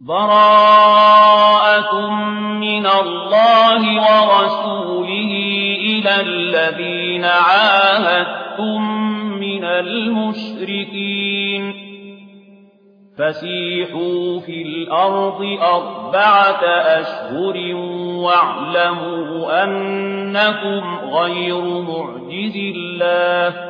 براءة من الله ورسوله إلى الذين عاهدتم من المشركين. فسيحوا في الأرض أربعة أشهر واعلموا أنكم غير معجز الله.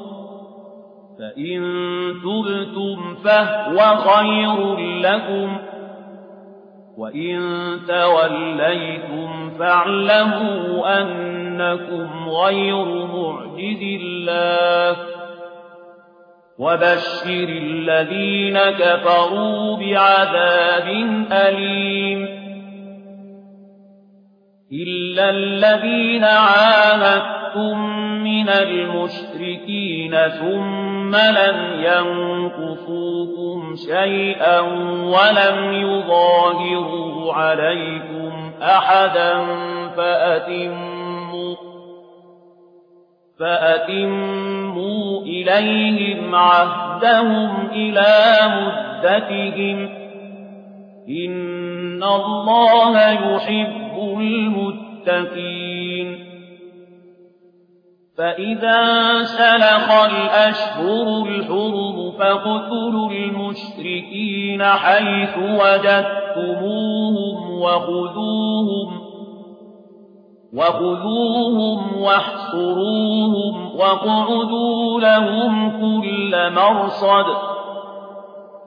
فإن تبتم فهو خير لكم وإن توليتم فاعلموا أنكم غير معجز الله وبشر الذين كفروا بعذاب أليم إلا الذين عاهدتم من المشركين ثم لم ينقصوكم شيئا ولم يظاهروا عليكم أحدا فأتموا, فأتموا إليهم عهدهم إلى مدتهم إن الله يحب المتقين فإذا سلخ الأشهر الحرم فاقتلوا المشركين حيث وجدتموهم وخذوهم وخذوهم واحصروهم واقعدوا لهم كل مرصد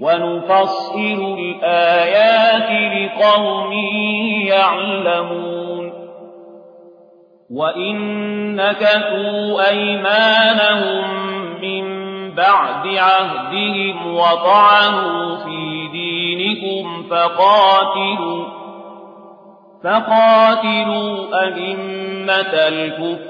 ونفصل الآيات لقوم يعلمون. وإن نكثوا أيمانهم من بعد عهدهم وطعنوا في دينكم فقاتلوا فقاتلوا أئمة الكفر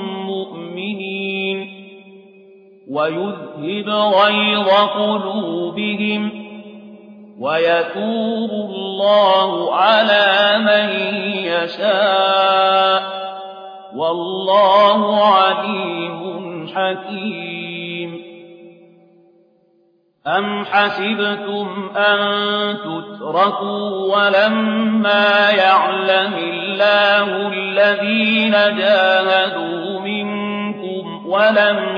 ويذهب غيظ قلوبهم ويتوب الله على من يشاء والله عليم حكيم. أم حسبتم أن تتركوا ولما يعلم الله الذين جاهدوا منكم ولم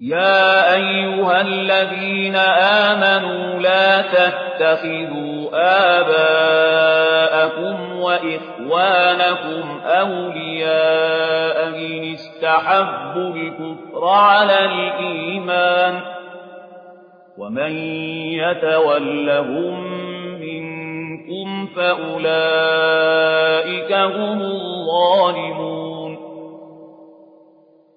يا أيها الذين آمنوا لا تتخذوا آباءكم وإخوانكم أولياء إن استحبوا الكفر على الإيمان ومن يتولهم منكم فأولئك هم الظالمون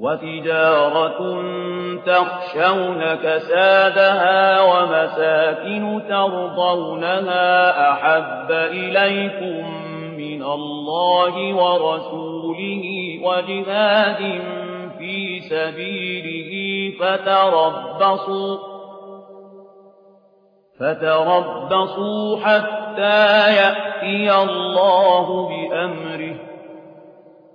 وتجارة تخشون كسادها ومساكن ترضونها أحب إليكم من الله ورسوله وجهاد في سبيله فتربصوا فتربصوا حتى يأتي الله بأمره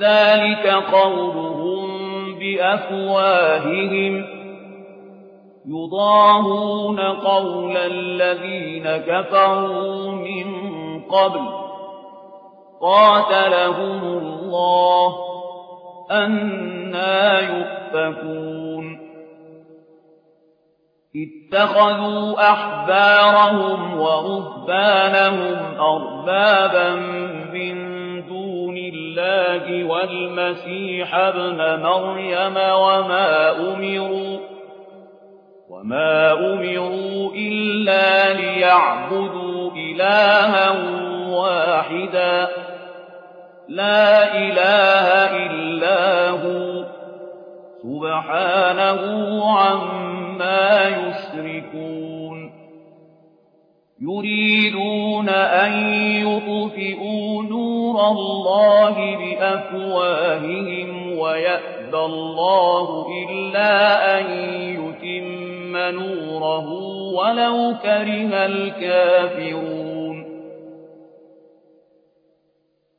ذلك قولهم بأفواههم. يضاهون قول الذين كفروا من قبل. قاتلهم الله. أنا يؤفكون. اتخذوا أحبارهم ورهبانهم أربابا من دون الله والمسيح ابن مريم وما أمروا وما أمروا إلا ليعبدوا إلها واحدا لا إله إلا هو سبحانه عما يشركون. يريدون أن يطفئوا نور الله بأفواههم ويأبى الله إلا أن يتم نوره ولو كره الكافرون.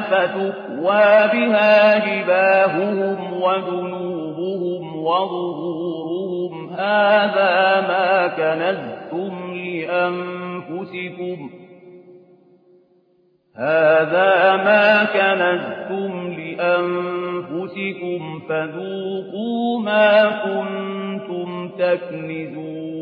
فتكوى بها جباههم وجنوبهم وظهورهم. هذا ما كنزتم لأنفسكم. هذا ما كنزتم لأنفسكم. فذوقوا ما كنتم تكنزون.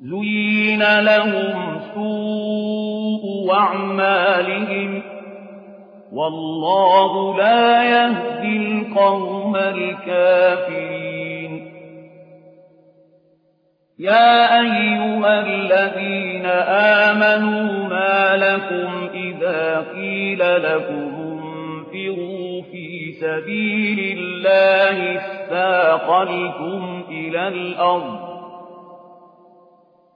زين لهم سوء أعمالهم والله لا يهدي القوم الكافرين. يا أيها الذين آمنوا ما لكم إذا قيل لكم انفروا في سبيل الله استاقلتم إلى الأرض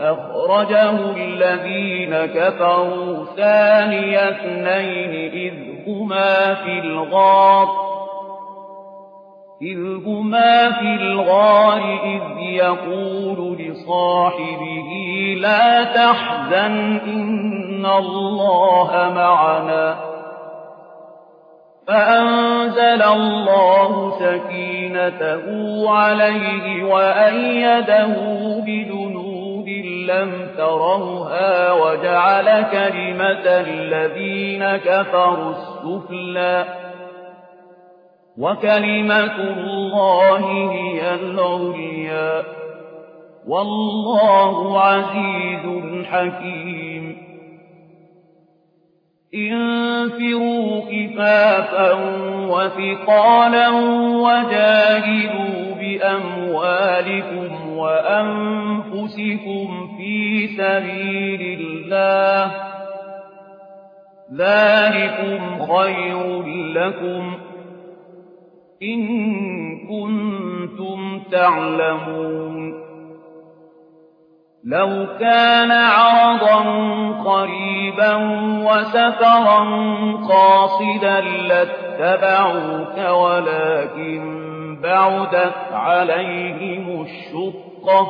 أخرجه الذين كفروا ثاني اثنين إذ هما في الغار إذ هما في الغار إذ يقول لصاحبه لا تحزن إن الله معنا. فأنزل الله سكينته عليه وأيده بجنود لم تروها وجعل كلمة الذين كفروا السفلى. وكلمة الله هي العليا. والله عزيز حكيم. انفروا كفافا وثقالا وجاهدوا بأموالكم وأنفسكم في سبيل الله. ذلكم خير لكم إن كنتم تعلمون. لو كان عرضا قريبا وسفرا قاصدا لاتبعوك ولكن بعدت عليهم الشقة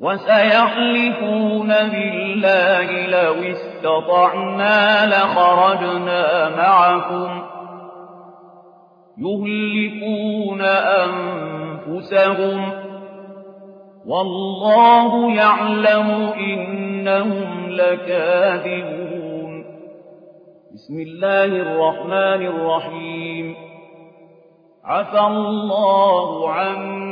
وسيحلفون بالله لو استطعنا لخرجنا معكم يهلكون أنفسهم والله يعلم إنهم لكاذبون بسم الله الرحمن الرحيم عفى الله عنك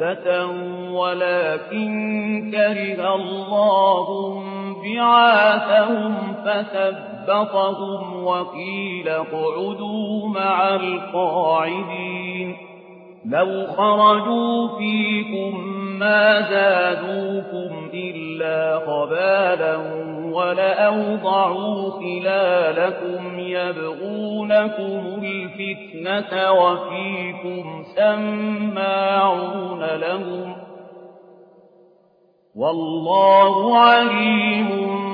عدة ولكن كره الله بعاثهم فثبطهم وقيل اقعدوا مع القاعدين لو خرجوا فيكم ما زادوكم إلا خبالا ولأوضعوا خلالكم يبغونكم الفتنة وفيكم سماعون لهم والله عليم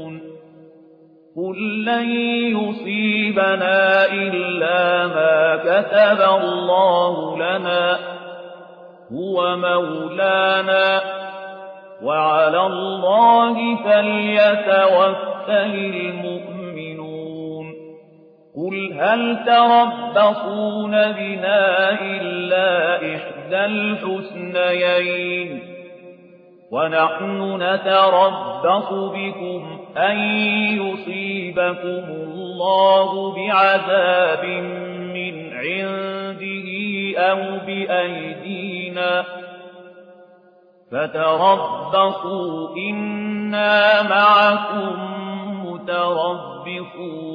قل لن يصيبنا إلا ما كتب الله لنا هو مولانا وعلى الله فليتوكل المؤمنون قل هل تربصون بنا إلا إحدى الحسنيين ونحن نتربص بكم أن يصيبكم الله بعذاب من عنده أو بأيدينا فتربصوا إنا معكم متربصون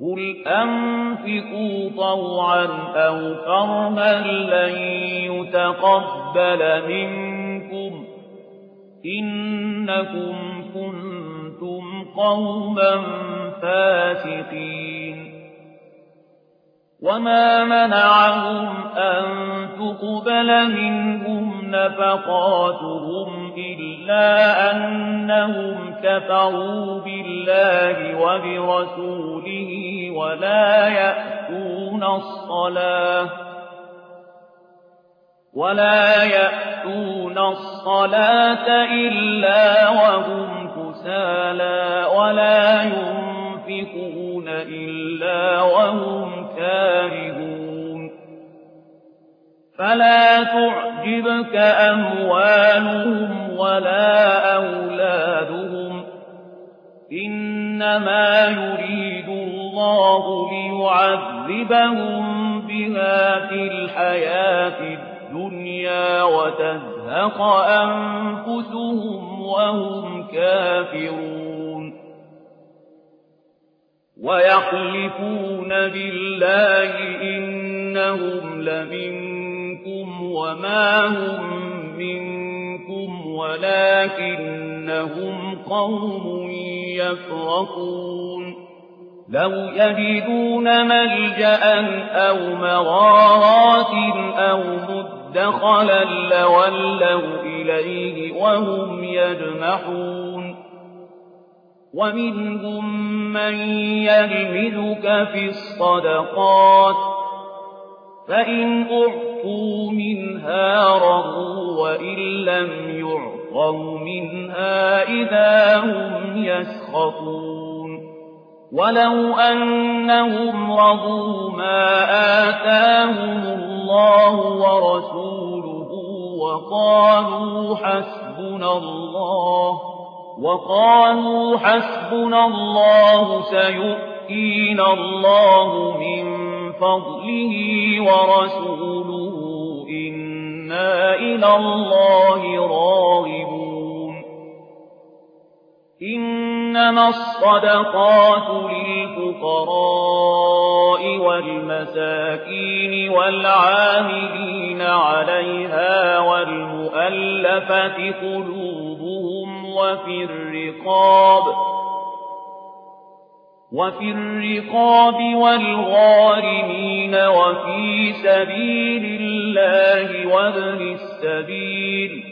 قل أنفقوا طوعا أو كرها لن يتقبل منكم إنكم كنتم قوما فاسقين وما منعهم أن تقبل منهم نفقاتهم إلا أنهم كفروا بالله وبرسوله ولا يأتون الصلاة ولا يأتون الصلاة إلا وهم كسالى ولا ينفقون إلا وهم كارهون فلا تعجبك أموالهم ولا أولادهم إنما يريد الله ليعذبهم بها في الحياة الدنيا وتزهق أنفسهم وهم كافرون ويحلفون بالله إنهم لمنكم وما هم منكم ولكنهم قوم يفرقون لو يجدون ملجأ أو مغارات أو مدخلا لولوا إليه وهم يجمحون. ومنهم من يلمزك في الصدقات فإن أعطوا منها رضوا وإن لم يعطوا منها إذا هم يسخطون. ولو أنهم رضوا ما آتاهم الله ورسوله وقالوا حسبنا الله وقالوا حسبنا الله سيؤتينا الله من فضله ورسوله إنا إلى الله راغبون. إنما الصدقات للفقراء والمساكين والعاملين عليها والمؤلفة قلوبهم وفي الرقاب وفي الرقاب والغارمين وفي سبيل الله وابن السبيل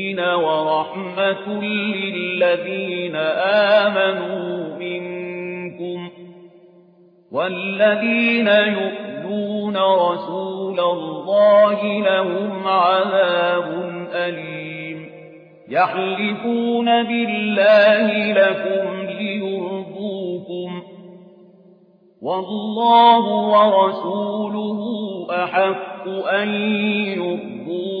ورحمة للذين آمنوا منكم والذين يؤذون رسول الله لهم عذاب أليم. يحلفون بالله لكم ليرضوكم والله ورسوله أحق أن يرضوه. إن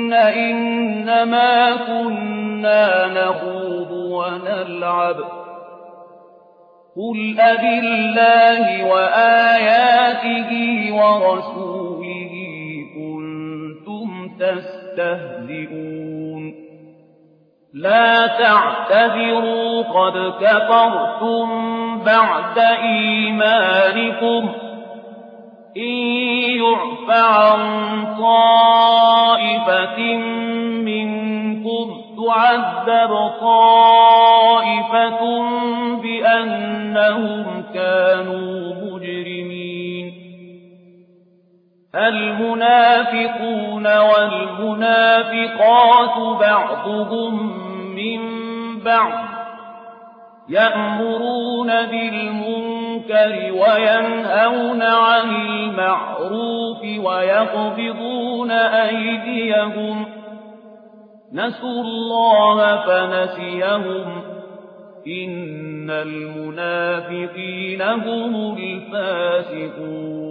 إنما كنا نخوض ونلعب. قل أب الله وآياته ورسوله كنتم تستهزئون. لا تعتذروا قد كفرتم بعد إيمانكم. إن يعف عن طائفة منكم تعذب طائفة بأنهم كانوا مجرمين المنافقون والمنافقات بعضهم من بعض يأمرون بالمنكر وينهون عن المعروف ويقبضون أيديهم. نسوا الله فنسيهم. إن المنافقين هم الفاسقون.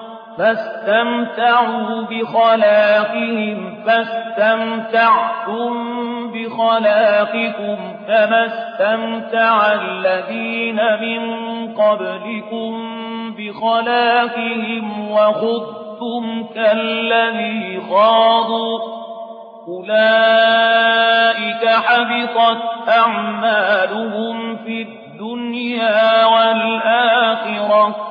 فاستمتعوا بخلاقهم فاستمتعتم بخلاقكم كما استمتع الذين من قبلكم بخلاقهم وخذتم كالذي خاضوا. أولئك حبطت أعمالهم في الدنيا والآخرة.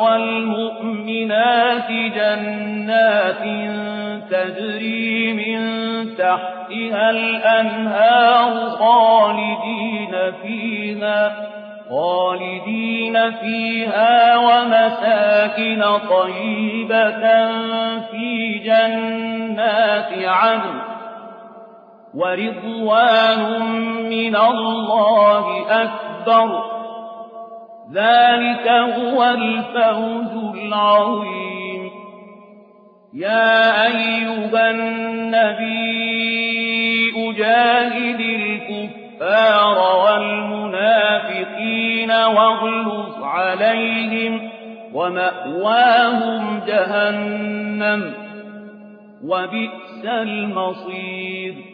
والمؤمنات جنات تجري من تحتها الأنهار خالدين فيها خالدين فيها ومساكن طيبة في جنات عدن. ورضوان من الله أكبر. ذلك هو الفوز العظيم. يا أيها النبي أجاهد الكفار والمنافقين واغلظ عليهم ومأواهم جهنم وبئس المصير.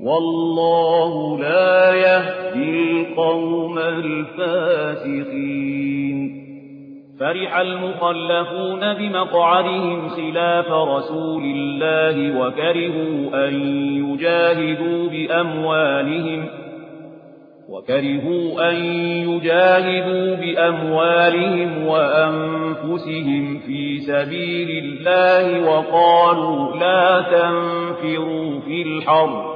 والله لا يهدي القوم الفاسقين. فرح المخلفون بمقعدهم خلاف رسول الله وكرهوا أن يجاهدوا بأموالهم وكرهوا أن يجاهدوا بأموالهم وأنفسهم في سبيل الله وقالوا لا تنفروا في الحر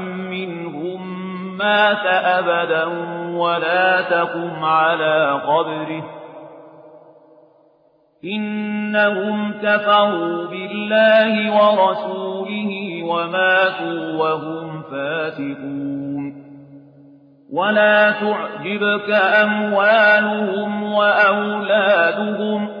مات أبدا ولا تقم على قبره. إنهم كفروا بالله ورسوله وماتوا وهم فاسقون. ولا تعجبك أموالهم وأولادهم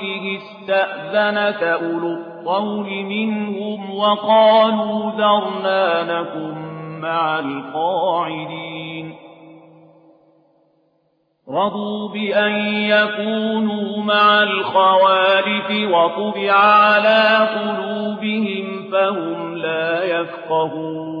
استأذنك أولو الطول منهم وقالوا ذرنا لكم مع القاعدين. رضوا بأن يكونوا مع الخوالف وطبع على قلوبهم فهم لا يفقهون.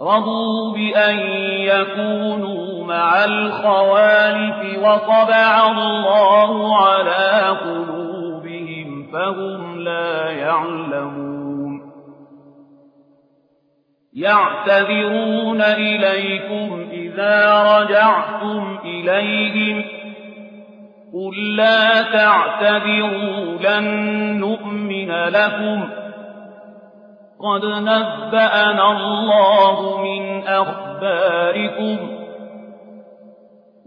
رضوا بأن يكونوا مع الخوالف وطبع الله على قلوبهم فهم لا يعلمون يعتذرون إليكم إذا رجعتم إليهم قل لا تعتذروا لن نؤمن لكم قد نبأنا الله من أخباركم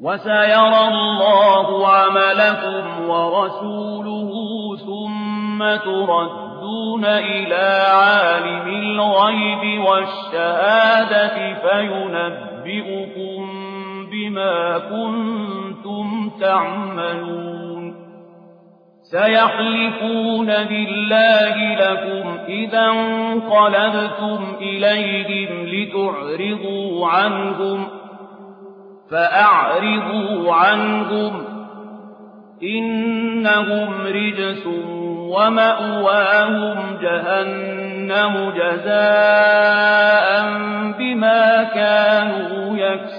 وسيرى الله عملكم ورسوله ثم تردون إلى عالم الغيب والشهادة فينبئكم بما كنتم تعملون سيحلفون بالله لكم إذا انقلبتم إليهم لتعرضوا عنهم فأعرضوا عنهم إنهم رجس ومأواهم جهنم جزاء بما كانوا يكسبون.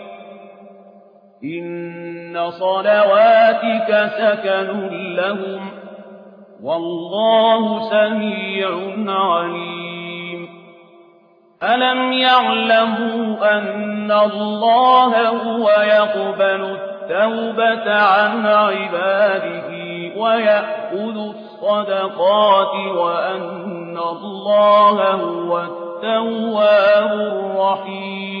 إن صلواتك سكن لهم والله سميع عليم ألم يعلموا أن الله هو يقبل التوبة عن عباده ويأخذ الصدقات وأن الله هو التواب الرحيم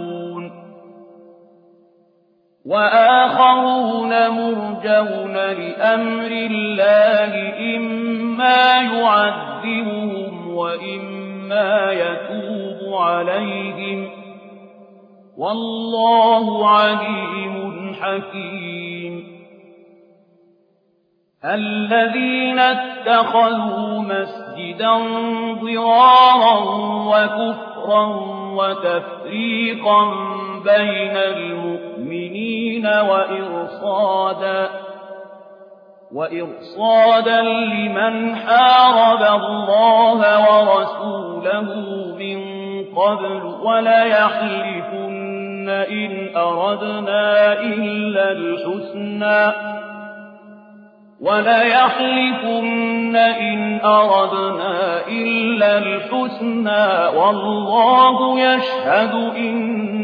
وآخرون مرجون لأمر الله إما يعذبهم وإما يتوب عليهم. والله عليم حكيم. الذين اتخذوا مسجدا ضرارا وكفرا وتفريقا بين المؤمنين وإرصادا وإرصادا لمن حارب الله ورسوله من قبل وليحلفن إن أردنا إلا الحسنى وليحلفن إن أردنا إلا الحسنى والله يشهد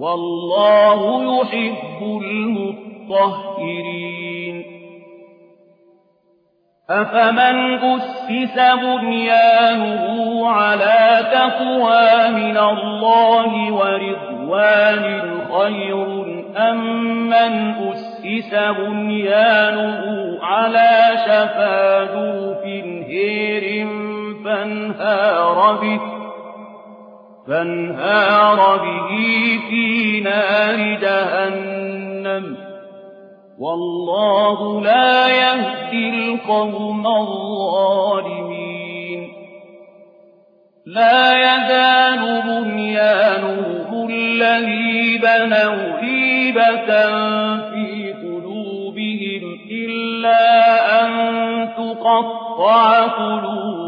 والله يحب المطهرين. أفمن أسس بنيانه على تقوى من الله ورضوان خير أم من أسس بنيانه على شفا جوف هير فانهار به؟ فانهار به في نار جهنم. والله لا يهدي القوم الظالمين. لا يزال بنيانهم الذي بنوا ريبة في قلوبهم إلا أن تقطع قلوبهم.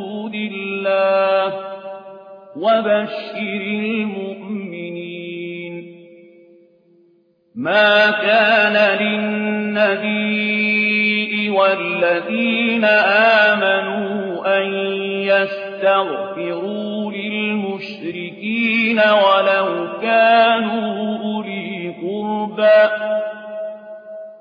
الله وبشر المؤمنين. ما كان للنبي والذين آمنوا أن يستغفروا للمشركين ولو كانوا أولي قربى.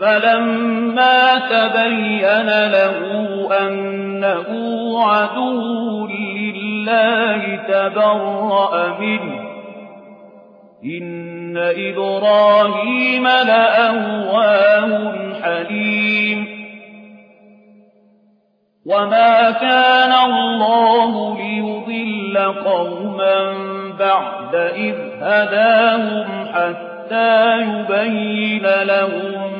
فلما تبين له أنه عدو لله تبرأ منه. إن إبراهيم لأواه حليم. وما كان الله ليضل قوما بعد إذ هداهم حتى يبين لهم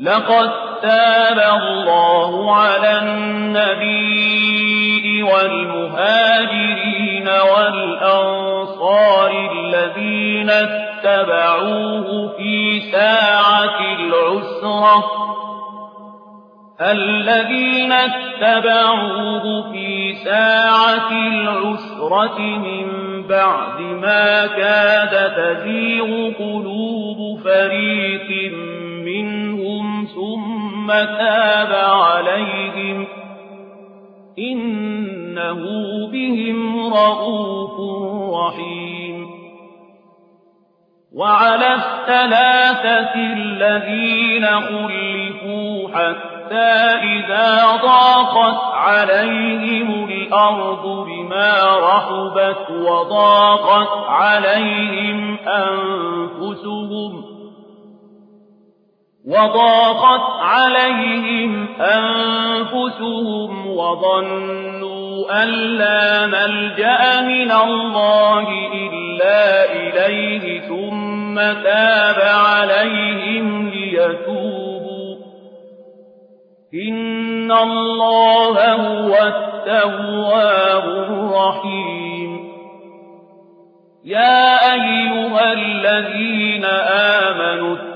لقد تاب الله على النبي والمهاجرين والأنصار الذين اتبعوه في ساعة العسرة الذين اتبعوه في ساعة العسرة من بعد ما كاد تزيغ قلوب فريق منهم. ثم تاب عليهم إنه بهم رؤوف رحيم وعلى الثلاثة الذين خلفوا حتى إذا ضاقت عليهم الأرض بما رحبت وضاقت عليهم أنفسهم وضاقت عليهم أنفسهم وظنوا أن لا ملجأ من الله إلا إليه ثم تاب عليهم ليتوبوا. إن الله هو التواب الرحيم. يا أيها الذين آمنوا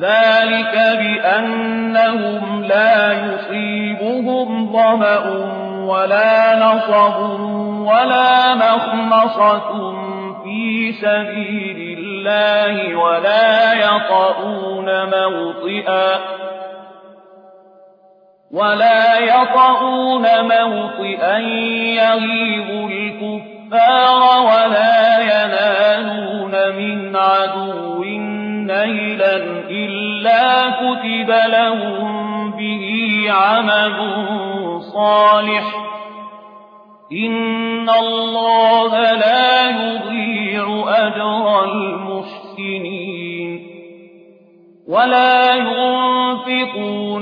ذلك بأنهم لا يصيبهم ظمأ ولا نصب ولا مخمصة في سبيل الله ولا يطؤون موطئا ولا يطعون موطئا يغيظ الكفار ولا ينالون من عدو نيلا إلا كتب لهم به عمل صالح. إن الله لا يضيع أجر المحسنين ولا ينفقون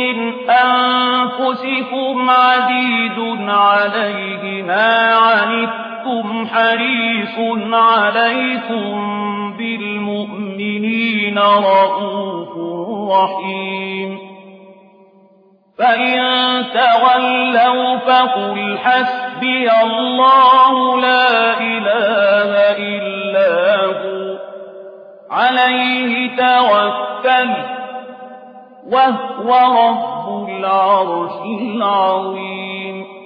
من أنفسكم عزيز عليه ما عنتم حريص عليكم بالمؤمنين رؤوف رحيم. فإن تولوا فقل حسبي الله لا إله إلا هو. عليه توكل وهو رب العرش العظيم.